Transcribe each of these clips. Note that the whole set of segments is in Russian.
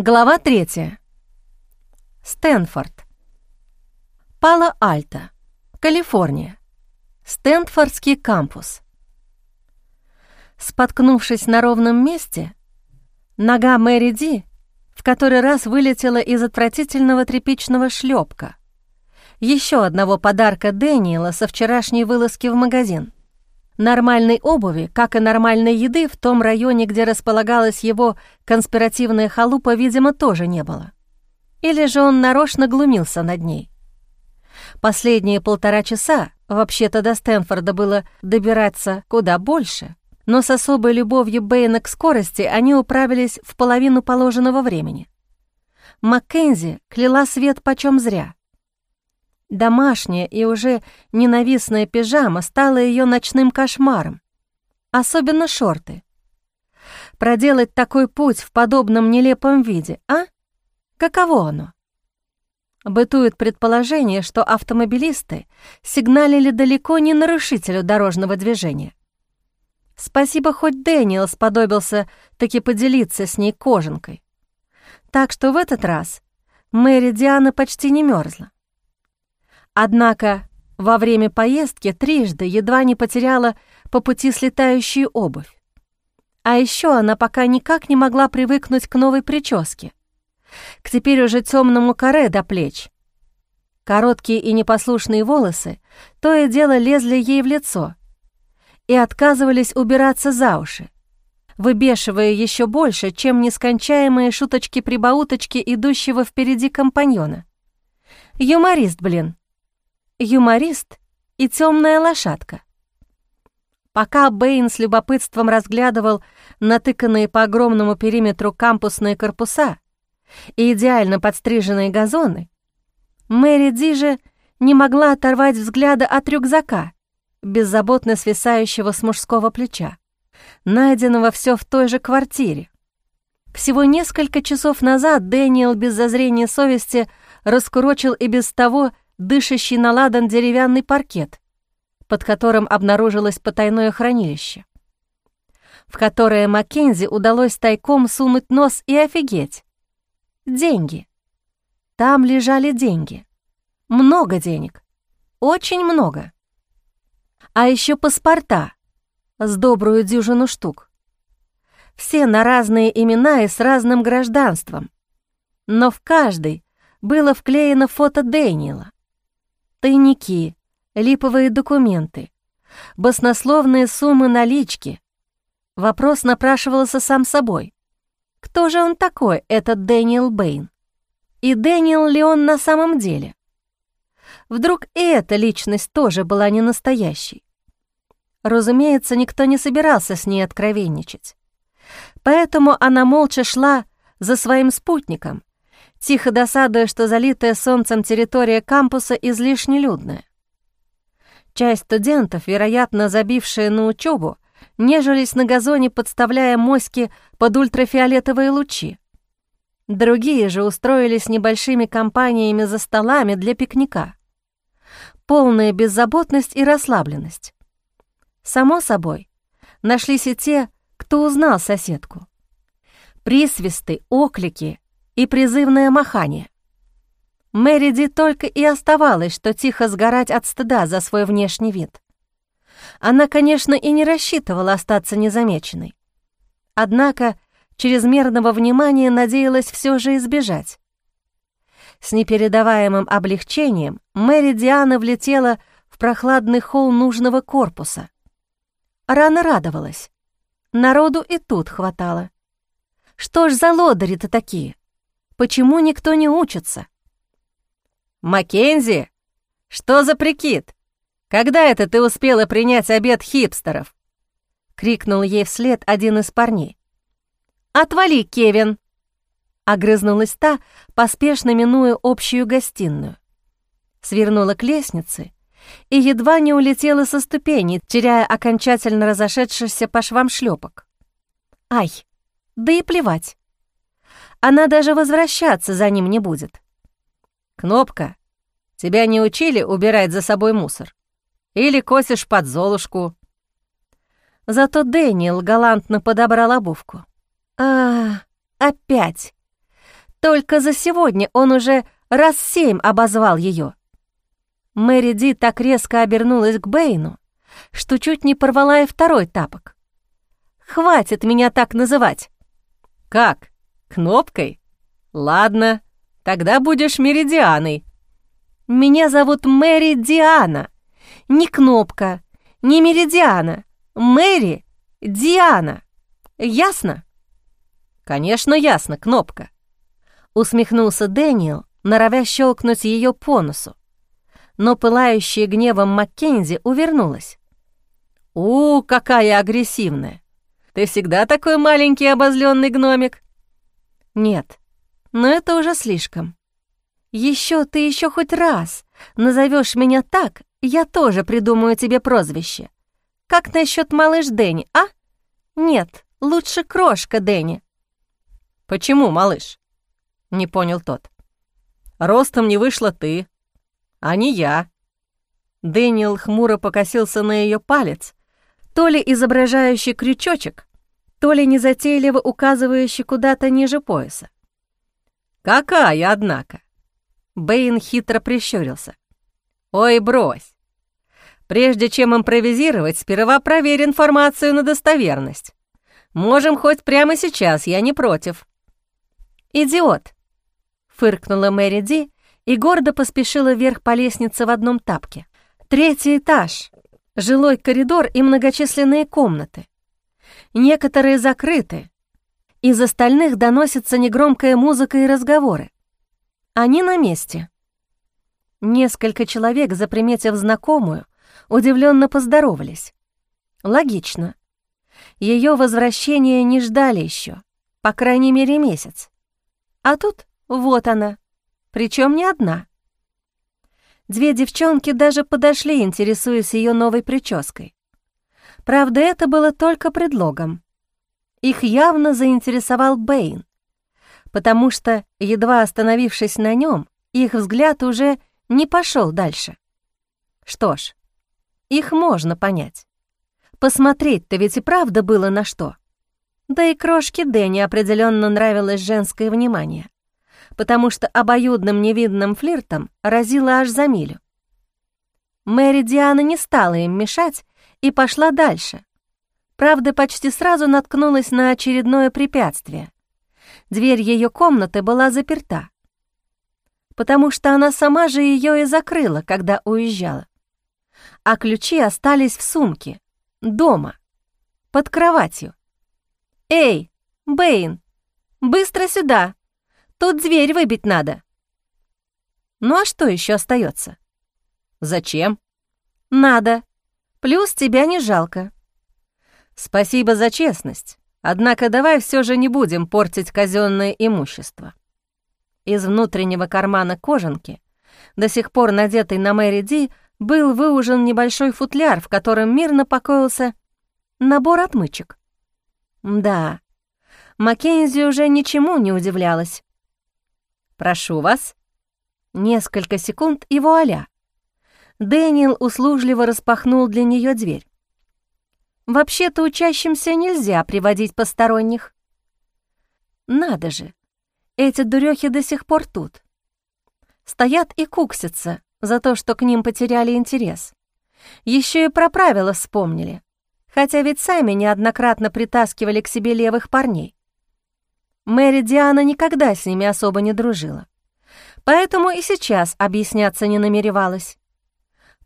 Глава третья. Стэнфорд. Пало-Альто, Калифорния. Стэнфордский кампус. Споткнувшись на ровном месте, нога Мэри Ди в который раз вылетела из отвратительного тряпичного шлепка. Еще одного подарка Дэниела со вчерашней вылазки в магазин. Нормальной обуви, как и нормальной еды в том районе, где располагалась его конспиративная халупа, видимо, тоже не было. Или же он нарочно глумился над ней. Последние полтора часа, вообще-то до Стэнфорда было добираться куда больше, но с особой любовью Бэйна к скорости они управились в половину положенного времени. Маккензи кляла свет почем зря. Домашняя и уже ненавистная пижама стала ее ночным кошмаром, особенно шорты. Проделать такой путь в подобном нелепом виде, а? Каково оно? Бытует предположение, что автомобилисты сигналили далеко не нарушителю дорожного движения. Спасибо, хоть Дэниел сподобился таки поделиться с ней кожанкой. Так что в этот раз Мэри Диана почти не мерзла. Однако во время поездки трижды едва не потеряла по пути слетающую обувь. А еще она пока никак не могла привыкнуть к новой прическе, к теперь уже темному каре до плеч. Короткие и непослушные волосы то и дело лезли ей в лицо, и отказывались убираться за уши, выбешивая еще больше, чем нескончаемые шуточки-прибауточки идущего впереди компаньона. Юморист, блин. Юморист и темная лошадка. Пока Бэйн с любопытством разглядывал натыканные по огромному периметру кампусные корпуса и идеально подстриженные газоны, Мэри Ди же не могла оторвать взгляда от рюкзака — беззаботно свисающего с мужского плеча, найденного все в той же квартире. Всего несколько часов назад Дэниел без зазрения совести раскурочил и без того дышащий на ладан деревянный паркет, под которым обнаружилось потайное хранилище, в которое Маккензи удалось тайком сунуть нос и офигеть. Деньги. Там лежали деньги. Много денег. Очень много. А еще паспорта с добрую дюжину штук. Все на разные имена и с разным гражданством. Но в каждой было вклеено фото Дэниела. Тайники, липовые документы, баснословные суммы налички. Вопрос напрашивался сам собой. Кто же он такой, этот Дэниел Бэйн? И Дэниел ли он на самом деле? Вдруг и эта личность тоже была не настоящей? Разумеется, никто не собирался с ней откровенничать. Поэтому она молча шла за своим спутником, тихо досадуя, что залитая солнцем территория кампуса излишне людная. Часть студентов, вероятно, забившие на учебу, нежились на газоне, подставляя моськи под ультрафиолетовые лучи. Другие же устроились небольшими компаниями за столами для пикника. Полная беззаботность и расслабленность. Само собой, нашлись и те, кто узнал соседку. Присвисты, оклики и призывное махание. Мэриди только и оставалось, что тихо сгорать от стыда за свой внешний вид. Она, конечно, и не рассчитывала остаться незамеченной. Однако чрезмерного внимания надеялась все же избежать. С непередаваемым облегчением Мэри Диана влетела в прохладный холл нужного корпуса — Рано радовалась. Народу и тут хватало. Что ж за лодыри-то такие? Почему никто не учится? «Маккензи, что за прикид? Когда это ты успела принять обед хипстеров?» — крикнул ей вслед один из парней. «Отвали, Кевин!» — огрызнулась та, поспешно минуя общую гостиную. Свернула к лестнице и едва не улетела со ступени, теряя окончательно разошедшийся по швам шлепок. Ай, да и плевать. Она даже возвращаться за ним не будет. «Кнопка, тебя не учили убирать за собой мусор? Или косишь под золушку?» Зато Дэниел галантно подобрал обувку. «А, опять! Только за сегодня он уже раз семь обозвал ее. Мэри Ди так резко обернулась к Бэйну, что чуть не порвала и второй тапок. «Хватит меня так называть!» «Как? Кнопкой? Ладно, тогда будешь Меридианой». «Меня зовут Мэри Диана. Не Кнопка, не Меридиана. Мэри Диана. Ясно?» «Конечно, ясно, Кнопка», — усмехнулся Дэниел, норовя щелкнуть ее по носу. Но пылающая гневом Маккензи увернулась. «У, какая агрессивная! Ты всегда такой маленький обозленный гномик?» «Нет, но это уже слишком. Еще ты еще хоть раз назовешь меня так, я тоже придумаю тебе прозвище. Как насчет малыш Дэнни, а? Нет, лучше крошка Дэнни». «Почему, малыш?» — не понял тот. «Ростом не вышла ты, а не я». Дэниел хмуро покосился на ее палец, то ли изображающий крючочек, то ли незатейливо указывающий куда-то ниже пояса. «Какая, однако?» Бэйн хитро прищурился. «Ой, брось! Прежде чем импровизировать, сперва проверь информацию на достоверность. Можем хоть прямо сейчас, я не против». «Идиот!» — фыркнула Мэри Ди и гордо поспешила вверх по лестнице в одном тапке. «Третий этаж, жилой коридор и многочисленные комнаты. Некоторые закрыты. Из остальных доносится негромкая музыка и разговоры. Они на месте. Несколько человек, заприметив знакомую, удивленно поздоровались. Логично. Ее возвращение не ждали еще, по крайней мере, месяц. А тут вот она, причем не одна. Две девчонки даже подошли, интересуясь ее новой прической. Правда, это было только предлогом. Их явно заинтересовал Бэйн, потому что, едва остановившись на нем, их взгляд уже не пошел дальше. Что ж, их можно понять. Посмотреть-то ведь и правда было на что. Да и крошке Дэнни определенно нравилось женское внимание потому что обоюдным невидным флиртом разила аж за милю. Мэри Диана не стала им мешать и пошла дальше. Правда, почти сразу наткнулась на очередное препятствие. Дверь ее комнаты была заперта, потому что она сама же ее и закрыла, когда уезжала. А ключи остались в сумке, дома, под кроватью. «Эй, Бэйн, быстро сюда!» Тут дверь выбить надо. Ну а что еще остается? Зачем? Надо. Плюс тебя не жалко. Спасибо за честность. Однако давай все же не будем портить казенное имущество. Из внутреннего кармана кожанки, до сих пор надетый на Мэри Ди, был выужен небольшой футляр, в котором мирно покоился набор отмычек. Да, Маккензи уже ничему не удивлялась. «Прошу вас». Несколько секунд и вуаля. Дэниел услужливо распахнул для нее дверь. «Вообще-то учащимся нельзя приводить посторонних». «Надо же, эти дурехи до сих пор тут. Стоят и куксятся за то, что к ним потеряли интерес. Еще и про правила вспомнили, хотя ведь сами неоднократно притаскивали к себе левых парней. Мэри Диана никогда с ними особо не дружила. Поэтому и сейчас объясняться не намеревалась.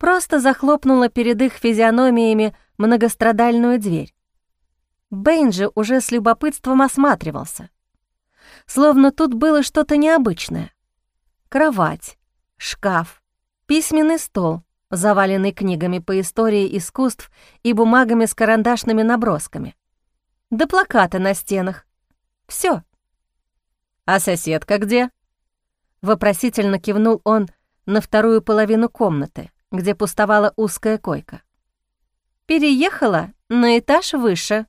Просто захлопнула перед их физиономиями многострадальную дверь. Бэйн же уже с любопытством осматривался. Словно тут было что-то необычное. Кровать, шкаф, письменный стол, заваленный книгами по истории искусств и бумагами с карандашными набросками. Да плакаты на стенах. Все. «А соседка где?» Вопросительно кивнул он на вторую половину комнаты, где пустовала узкая койка. «Переехала на этаж выше».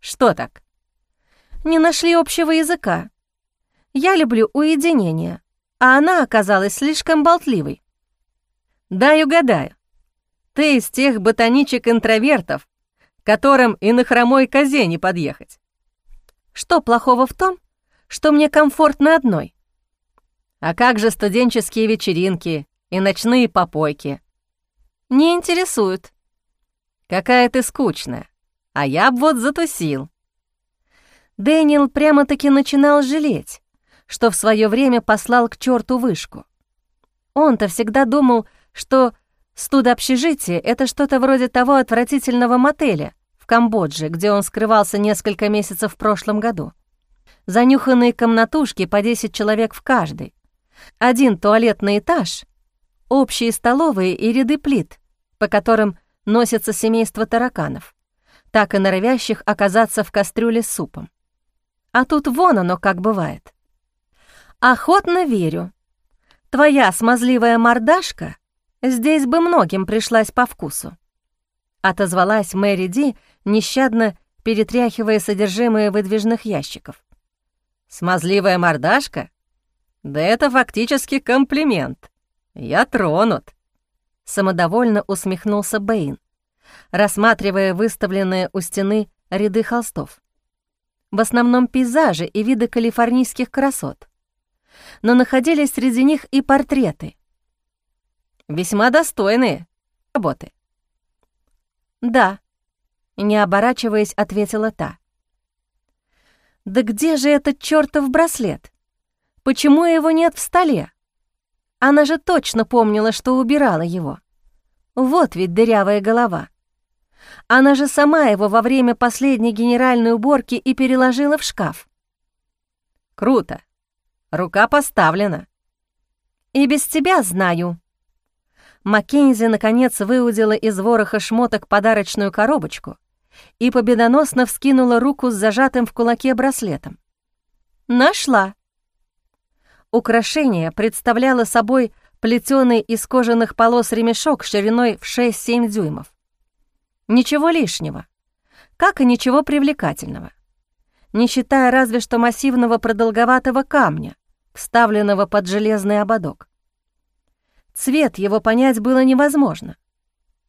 «Что так?» «Не нашли общего языка. Я люблю уединение, а она оказалась слишком болтливой». «Дай угадаю. Ты из тех ботаничек-интровертов, которым и на хромой козе не подъехать». «Что плохого в том, что мне комфортно одной. А как же студенческие вечеринки и ночные попойки? Не интересуют. Какая ты скучная. А я б вот затусил. Дэниел прямо-таки начинал жалеть, что в свое время послал к черту вышку. Он-то всегда думал, что студообщежитие — это что-то вроде того отвратительного мотеля в Камбодже, где он скрывался несколько месяцев в прошлом году. Занюханные комнатушки по 10 человек в каждой, один туалетный этаж, общие столовые и ряды плит, по которым носится семейство тараканов, так и норовящих оказаться в кастрюле с супом. А тут вон оно как бывает. Охотно верю. Твоя смазливая мордашка здесь бы многим пришлась по вкусу. Отозвалась Мэри Ди, нещадно перетряхивая содержимое выдвижных ящиков. «Смазливая мордашка? Да это фактически комплимент. Я тронут». Самодовольно усмехнулся Бэйн, рассматривая выставленные у стены ряды холстов. В основном пейзажи и виды калифорнийских красот. Но находились среди них и портреты. Весьма достойные работы. «Да», — не оборачиваясь, ответила та. «Да где же этот чертов браслет? Почему его нет в столе?» Она же точно помнила, что убирала его. Вот ведь дырявая голова. Она же сама его во время последней генеральной уборки и переложила в шкаф. Круто. Рука поставлена. И без тебя знаю. Маккензи наконец выудила из вороха шмоток подарочную коробочку и победоносно вскинула руку с зажатым в кулаке браслетом. Нашла. Украшение представляло собой плетеный из кожаных полос ремешок шириной в 6-7 дюймов. Ничего лишнего, как и ничего привлекательного, не считая разве что массивного продолговатого камня, вставленного под железный ободок. Цвет его понять было невозможно.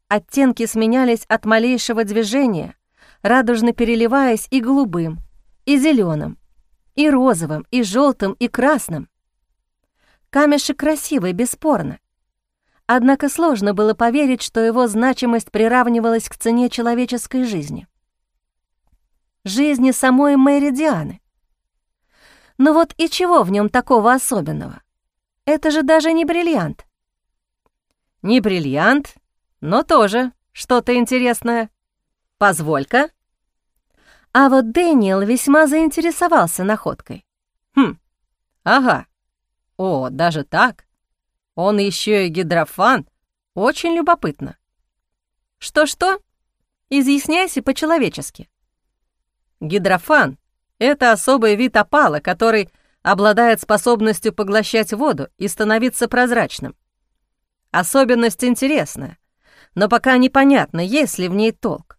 Оттенки сменялись от малейшего движения, радужно переливаясь и голубым, и зеленым, и розовым, и желтым, и красным. Камешек красивый, бесспорно. Однако сложно было поверить, что его значимость приравнивалась к цене человеческой жизни. Жизни самой Мэри Дианы. Но вот и чего в нем такого особенного? Это же даже не бриллиант. Не бриллиант, но тоже что-то интересное. Позволь-ка. А вот Дэниел весьма заинтересовался находкой. Хм, ага. О, даже так? Он еще и гидрофан? Очень любопытно. Что-что? Изъясняйся по-человечески. Гидрофан — это особый вид опала, который обладает способностью поглощать воду и становиться прозрачным. Особенность интересная, но пока непонятно, есть ли в ней толк.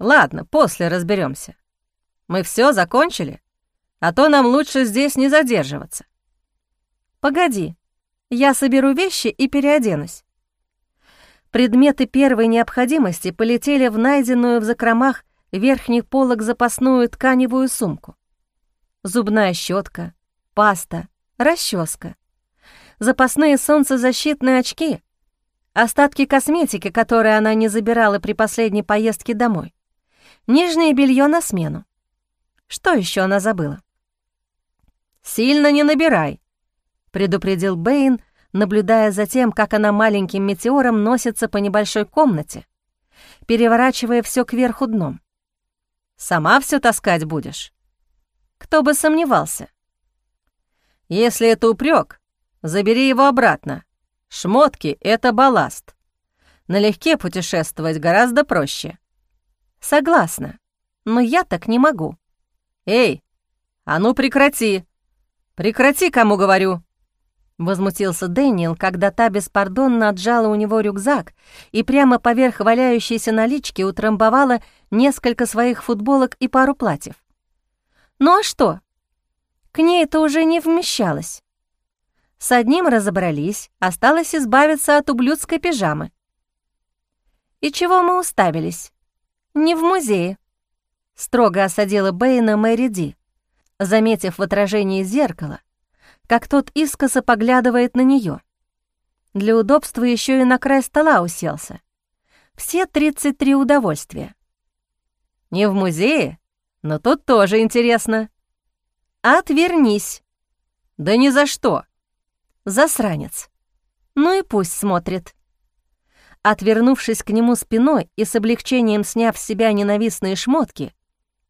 Ладно, после разберемся. Мы все закончили? А то нам лучше здесь не задерживаться. «Погоди, я соберу вещи и переоденусь». Предметы первой необходимости полетели в найденную в закромах верхних полок запасную тканевую сумку. Зубная щетка, паста, расческа, запасные солнцезащитные очки, остатки косметики, которые она не забирала при последней поездке домой, нижнее белье на смену. Что еще она забыла? «Сильно не набирай», предупредил Бэйн, наблюдая за тем, как она маленьким метеором носится по небольшой комнате, переворачивая все кверху дном. «Сама все таскать будешь?» Кто бы сомневался. «Если это упрек, забери его обратно. Шмотки — это балласт. Налегке путешествовать гораздо проще». «Согласна, но я так не могу». «Эй, а ну прекрати! Прекрати, кому говорю!» Возмутился Дэниел, когда та беспардонно отжала у него рюкзак и прямо поверх валяющейся налички утрамбовала несколько своих футболок и пару платьев. Ну а что? К ней это уже не вмещалось. С одним разобрались, осталось избавиться от ублюдской пижамы. «И чего мы уставились? Не в музее», — строго осадила Бэйна Мэри Ди, заметив в отражении зеркала, как тот искоса поглядывает на нее. Для удобства еще и на край стола уселся. Все 33 удовольствия. Не в музее, но тут тоже интересно. Отвернись. Да ни за что. Засранец. Ну и пусть смотрит. Отвернувшись к нему спиной и с облегчением сняв с себя ненавистные шмотки,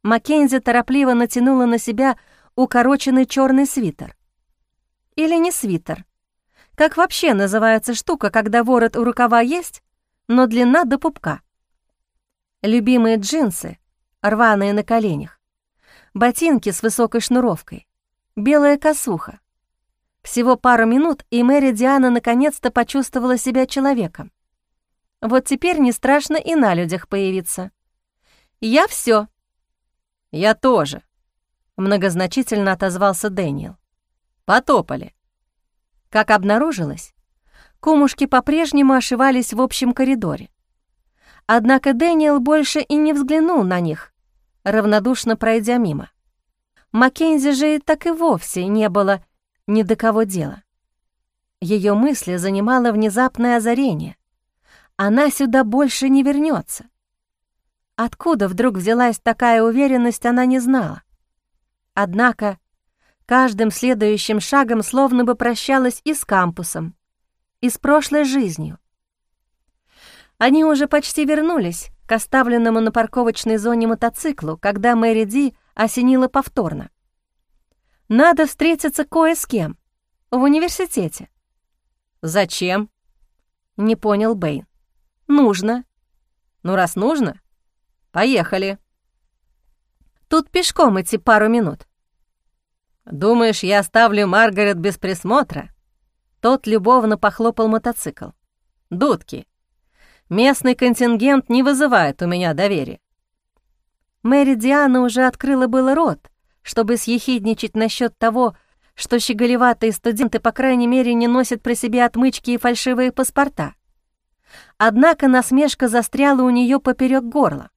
Маккензи торопливо натянула на себя укороченный черный свитер. Или не свитер. Как вообще называется штука, когда ворот у рукава есть, но длина до пупка? Любимые джинсы, рваные на коленях, ботинки с высокой шнуровкой, белая косуха. Всего пару минут, и Мэри Диана наконец-то почувствовала себя человеком. Вот теперь не страшно и на людях появиться. «Я все. «Я тоже», — многозначительно отозвался Дэниел. «Потопали». Как обнаружилось, кумушки по-прежнему ошивались в общем коридоре. Однако Дэниел больше и не взглянул на них, равнодушно пройдя мимо. Маккензи же так и вовсе не было ни до кого дела. Ее мысли занимало внезапное озарение. Она сюда больше не вернется. Откуда вдруг взялась такая уверенность, она не знала. Однако каждым следующим шагом словно бы прощалась и с кампусом, и с прошлой жизнью. Они уже почти вернулись к оставленному на парковочной зоне мотоциклу, когда Мэри Ди осенила повторно. «Надо встретиться кое с кем. В университете». «Зачем?» — не понял Бэйн. «Нужно». «Ну, раз нужно, поехали». «Тут пешком идти пару минут». «Думаешь, я оставлю Маргарет без присмотра?» Тот любовно похлопал мотоцикл. «Дудки, Местный контингент не вызывает у меня доверия». Мэри Диана уже открыла было рот, чтобы съехидничать насчет того, что щеголеватые студенты, по крайней мере, не носят при себе отмычки и фальшивые паспорта. Однако насмешка застряла у нее поперек горла.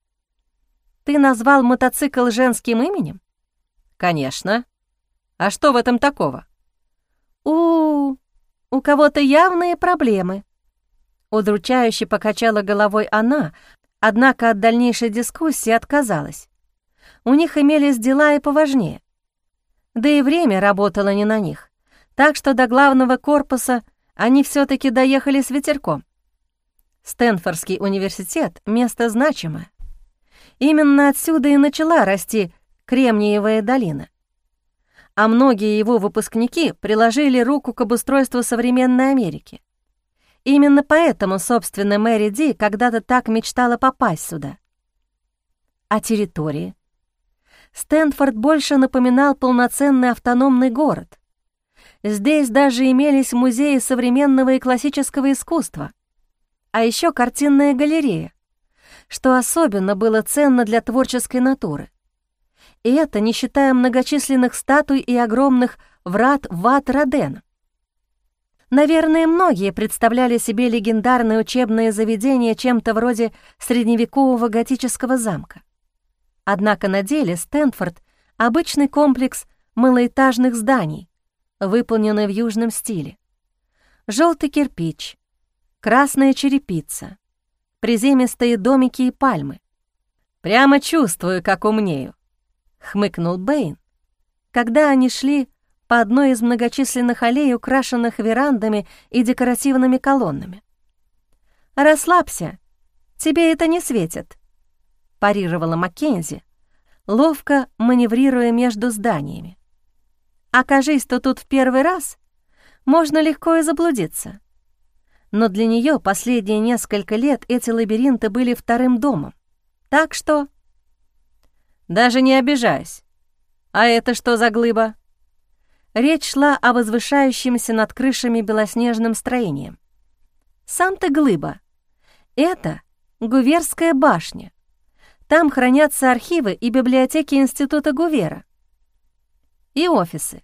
«Ты назвал мотоцикл женским именем?» «Конечно. А что в этом такого?» «У, -у, у кого-то явные проблемы», Удручающе покачала головой она, однако от дальнейшей дискуссии отказалась. У них имелись дела и поважнее. Да и время работало не на них, так что до главного корпуса они все таки доехали с ветерком. Стэнфордский университет — место значимое. Именно отсюда и начала расти Кремниевая долина. А многие его выпускники приложили руку к обустройству современной Америки. Именно поэтому, собственно, Мэри Ди когда-то так мечтала попасть сюда. А территории? Стэнфорд больше напоминал полноценный автономный город. Здесь даже имелись музеи современного и классического искусства, а еще картинная галерея, что особенно было ценно для творческой натуры. Это не считая многочисленных статуй и огромных врат Ват Родена. Наверное, многие представляли себе легендарное учебное заведение чем-то вроде средневекового готического замка. Однако на деле Стэнфорд — обычный комплекс малоэтажных зданий, выполненный в южном стиле. Желтый кирпич, красная черепица, приземистые домики и пальмы. «Прямо чувствую, как умнею», — хмыкнул Бэйн, когда они шли по одной из многочисленных аллей, украшенных верандами и декоративными колоннами. «Расслабься, тебе это не светит», — парировала Маккензи, ловко маневрируя между зданиями. «Окажись то тут в первый раз, можно легко и заблудиться». Но для нее последние несколько лет эти лабиринты были вторым домом. Так что... Даже не обижайся. А это что за глыба? Речь шла о возвышающемся над крышами белоснежном строении. Сам ты глыба. Это Гуверская башня. Там хранятся архивы и библиотеки Института Гувера. И офисы.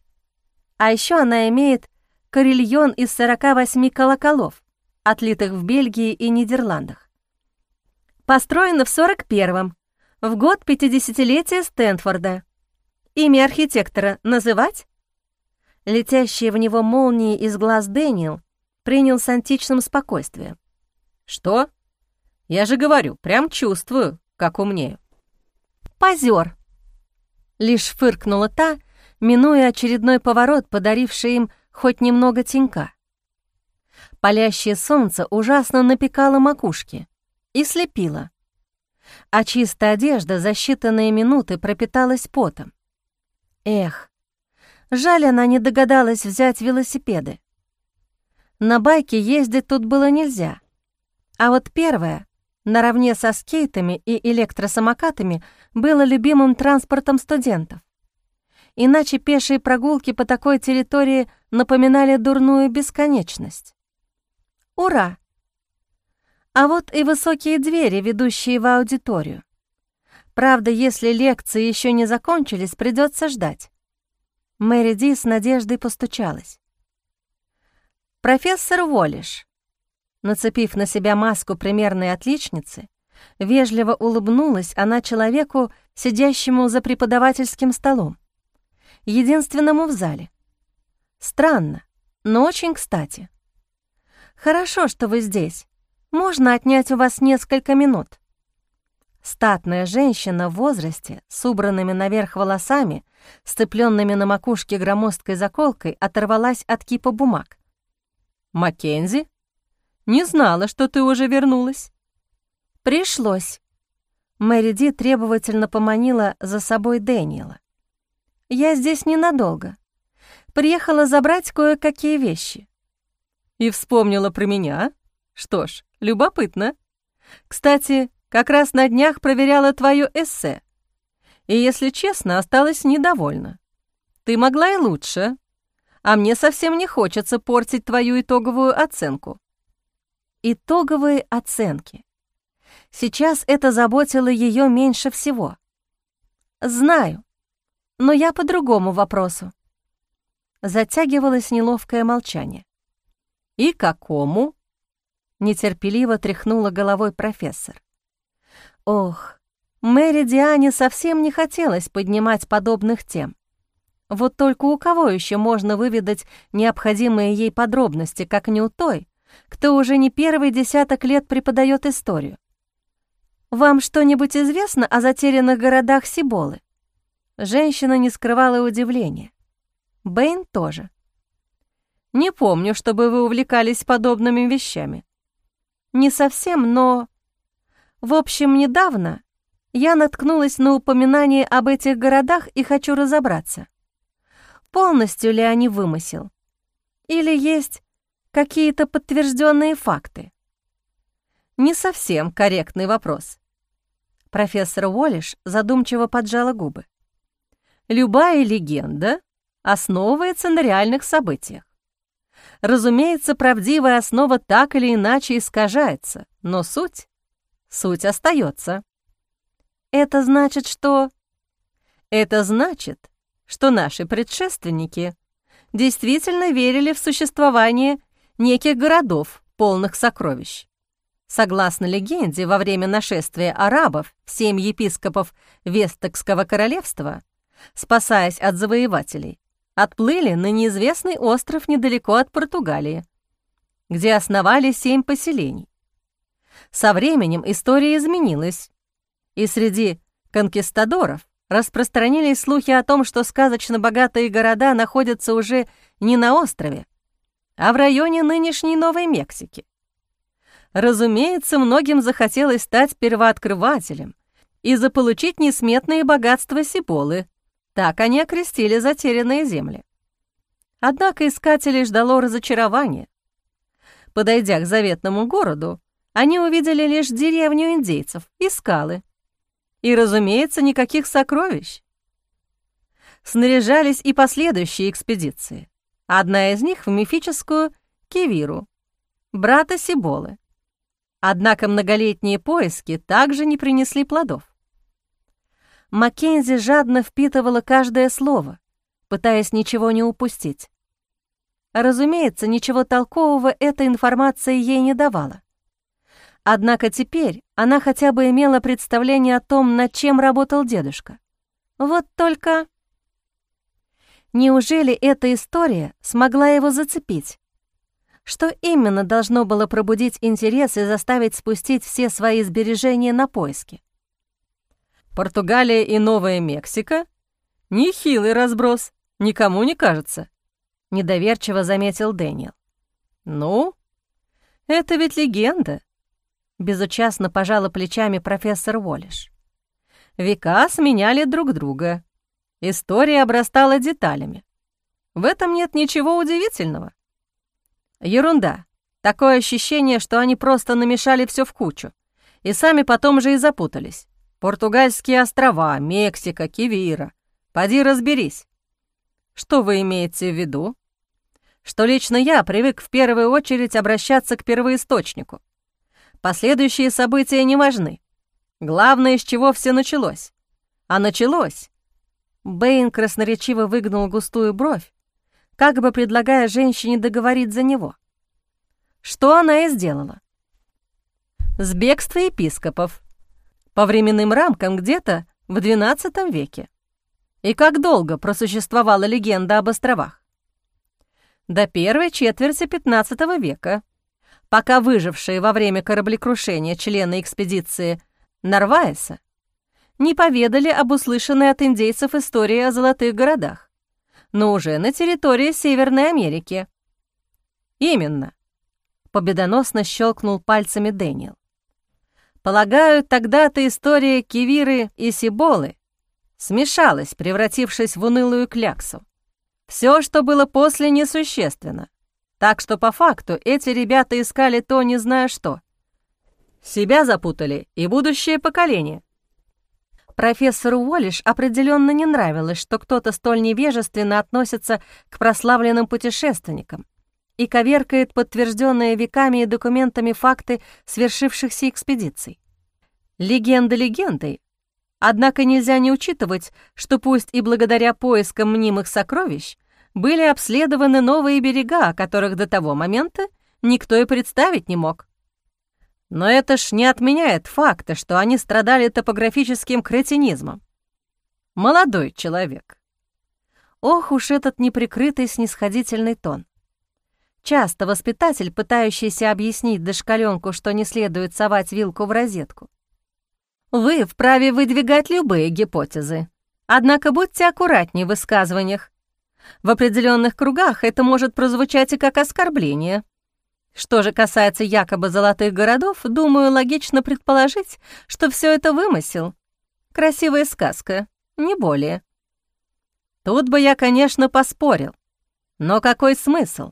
А еще она имеет карельон из 48 колоколов, отлитых в Бельгии и Нидерландах. Построена в 41-м, в год 50-летия Стэнфорда. имя архитектора называть?» Летящие в него молнии из глаз Дэниел принял с античным спокойствием. «Что? Я же говорю, прям чувствую, как умнею». «Позер!» Лишь фыркнула та, минуя очередной поворот, подаривший им хоть немного тенька. Палящее солнце ужасно напекало макушки и слепило, а чистая одежда за считанные минуты пропиталась потом. Эх, жаль, она не догадалась взять велосипеды. На байке ездить тут было нельзя, а вот первое, наравне со скейтами и электросамокатами, было любимым транспортом студентов. Иначе пешие прогулки по такой территории напоминали дурную бесконечность. Ура! А вот и высокие двери, ведущие в аудиторию. Правда, если лекции еще не закончились, придется ждать. Мэри Ди с надеждой постучалась. «Профессор Волиш», нацепив на себя маску примерной отличницы, вежливо улыбнулась она человеку, сидящему за преподавательским столом, единственному в зале. Странно, но очень кстати. «Хорошо, что вы здесь. Можно отнять у вас несколько минут». Статная женщина в возрасте, с убранными наверх волосами, сцепленными на макушке громоздкой заколкой, оторвалась от кипа бумаг. «Маккензи? Не знала, что ты уже вернулась». «Пришлось». Мэри Ди требовательно поманила за собой Дэниела. «Я здесь ненадолго. Приехала забрать кое-какие вещи. И вспомнила про меня? Что ж, любопытно. Кстати, как раз на днях проверяла твое эссе. И, если честно, осталась недовольна. Ты могла и лучше, а мне совсем не хочется портить твою итоговую оценку. Итоговые оценки. Сейчас это заботило ее меньше всего. Знаю, но я по другому вопросу. Затягивалось неловкое молчание. «И какому?» — нетерпеливо тряхнула головой профессор. Ох, Мэри Диане совсем не хотелось поднимать подобных тем. Вот только у кого еще можно выведать необходимые ей подробности, как не у той, кто уже не первый десяток лет преподает историю? «Вам что-нибудь известно о затерянных городах Сиболы?» Женщина не скрывала удивления. Бэйн тоже. Не помню, чтобы вы увлекались подобными вещами. Не совсем, но... В общем, недавно я наткнулась на упоминание об этих городах и хочу разобраться. Полностью ли они вымысел? Или есть какие-то подтвержденные факты? Не совсем корректный вопрос. Профессор Уоллиш задумчиво поджала губы. Любая легенда основывается на реальных событиях. Разумеется, правдивая основа так или иначе искажается, но суть, суть остается. Это значит, что... Это значит, что наши предшественники действительно верили в существование неких городов, полных сокровищ. Согласно легенде, во время нашествия арабов семь епископов Вестокского королевства, спасаясь от завоевателей, отплыли на неизвестный остров недалеко от Португалии, где основали семь поселений. Со временем история изменилась, и среди конкистадоров распространились слухи о том, что сказочно богатые города находятся уже не на острове, а в районе нынешней Новой Мексики. Разумеется, многим захотелось стать первооткрывателем и заполучить несметные богатства Сиболы, так они окрестили затерянные земли. Однако искателей ждало разочарование. Подойдя к заветному городу, они увидели лишь деревню индейцев и скалы. И, разумеется, никаких сокровищ. Снаряжались и последующие экспедиции. Одна из них в мифическую Кивиру, брата Сиболы. Однако многолетние поиски также не принесли плодов. Маккензи жадно впитывала каждое слово, пытаясь ничего не упустить. Разумеется, ничего толкового эта информация ей не давала. Однако теперь она хотя бы имела представление о том, над чем работал дедушка. Вот только... Неужели эта история смогла его зацепить? Что именно должно было пробудить интерес и заставить спустить все свои сбережения на поиски? Португалия и Новая Мексика? Нехилый разброс, никому не кажется, недоверчиво заметил Дэниел. Ну, это ведь легенда, безучастно пожала плечами профессор Уоллиш. Века сменяли друг друга. История обрастала деталями. В этом нет ничего удивительного. Ерунда. Такое ощущение, что они просто намешали все в кучу. И сами потом же и запутались. Португальские острова, Мексика, Кивира. Поди разберись. Что вы имеете в виду? Что лично я привык в первую очередь обращаться к первоисточнику. Последующие события не важны. Главное, с чего все началось. А началось... Бэйн красноречиво выгнул густую бровь, как бы предлагая женщине договорить за него. Что она и сделала. С бегства епископов. По временным рамкам где-то в XII веке. И как долго просуществовала легенда об островах? До первой четверти XV века, пока выжившие во время кораблекрушения члены экспедиции Нарваеса не поведали об услышанной от индейцев истории о золотых городах но уже на территории Северной Америки. Именно. Победоносно щелкнул пальцами Дэниел. Полагаю, тогда-то история Кивиры и Сиболы смешалась, превратившись в унылую кляксу. Все, что было после, несущественно. Так что по факту эти ребята искали то, не зная что. Себя запутали и будущее поколение. Профессору Уоллиш определенно не нравилось, что кто-то столь невежественно относится к прославленным путешественникам и коверкает подтвержденные веками и документами факты свершившихся экспедиций. Легенда легендой, однако нельзя не учитывать, что пусть и благодаря поискам мнимых сокровищ были обследованы новые берега, о которых до того момента никто и представить не мог. Но это ж не отменяет факта, что они страдали топографическим кретинизмом. Молодой человек. Ох уж этот неприкрытый снисходительный тон. Часто воспитатель, пытающийся объяснить дошкаленку, что не следует совать вилку в розетку. Вы вправе выдвигать любые гипотезы, однако будьте аккуратнее в высказываниях. В определенных кругах это может прозвучать и как оскорбление — что же касается якобы золотых городов, думаю, логично предположить, что все это вымысел. Красивая сказка, не более. Тут бы я, конечно, поспорил. Но какой смысл?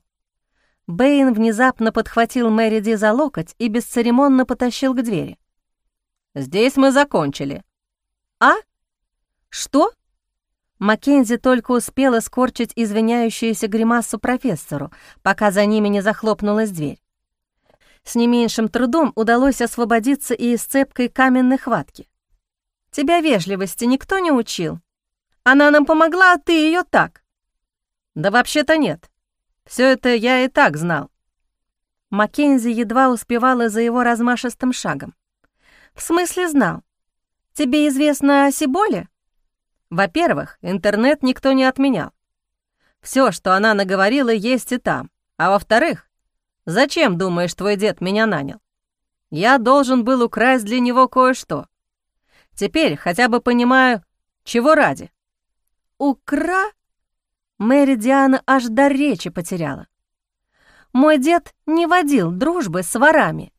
Бэйн внезапно подхватил Мэри Ди за локоть и бесцеремонно потащил к двери. «Здесь мы закончили». «А? Что?» Маккензи только успела скорчить извиняющуюся гримасу профессору, пока за ними не захлопнулась дверь. С не меньшим трудом удалось освободиться и из цепкой каменной хватки. «Тебя вежливости никто не учил? Она нам помогла, а ты ее так?» «Да вообще-то нет. Все это я и так знал». Маккензи едва успевала за его размашистым шагом. «В смысле знал? Тебе известно о Сиболе?» Во-первых, интернет никто не отменял. Все, что она наговорила, есть и там. А во-вторых, зачем, думаешь, твой дед меня нанял? Я должен был украсть для него кое-что. Теперь хотя бы понимаю, чего ради. Укра? Мэри Диана аж до речи потеряла. Мой дед не водил дружбы с ворами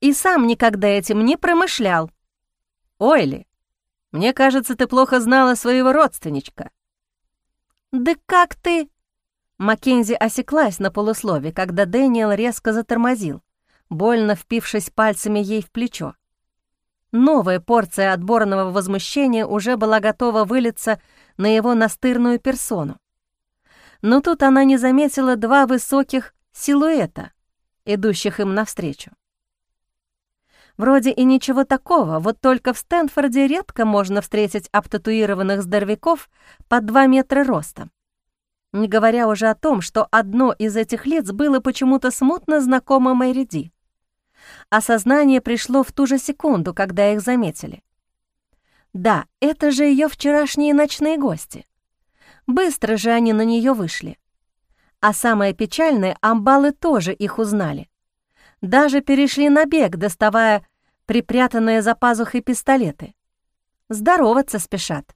и сам никогда этим не промышлял. Ойли, мне кажется, ты плохо знала своего родственничка». «Да как ты...» Маккензи осеклась на полуслове, когда Дэниел резко затормозил, больно впившись пальцами ей в плечо. Новая порция отборного возмущения уже была готова вылиться на его настырную персону. Но тут она не заметила два высоких силуэта, идущих им навстречу. Вроде и ничего такого, вот только в Стэнфорде редко можно встретить обтатуированных здоровяков по 2 метра ростом. Не говоря уже о том, что одно из этих лиц было почему-то смутно знакомо Мэри Ди. Осознание пришло в ту же секунду, когда их заметили. Да, это же ее вчерашние ночные гости. Быстро же они на нее вышли. А самое печальное, амбалы тоже их узнали. Даже перешли на бег, доставая припрятанные за пазухой пистолеты. Здороваться спешат.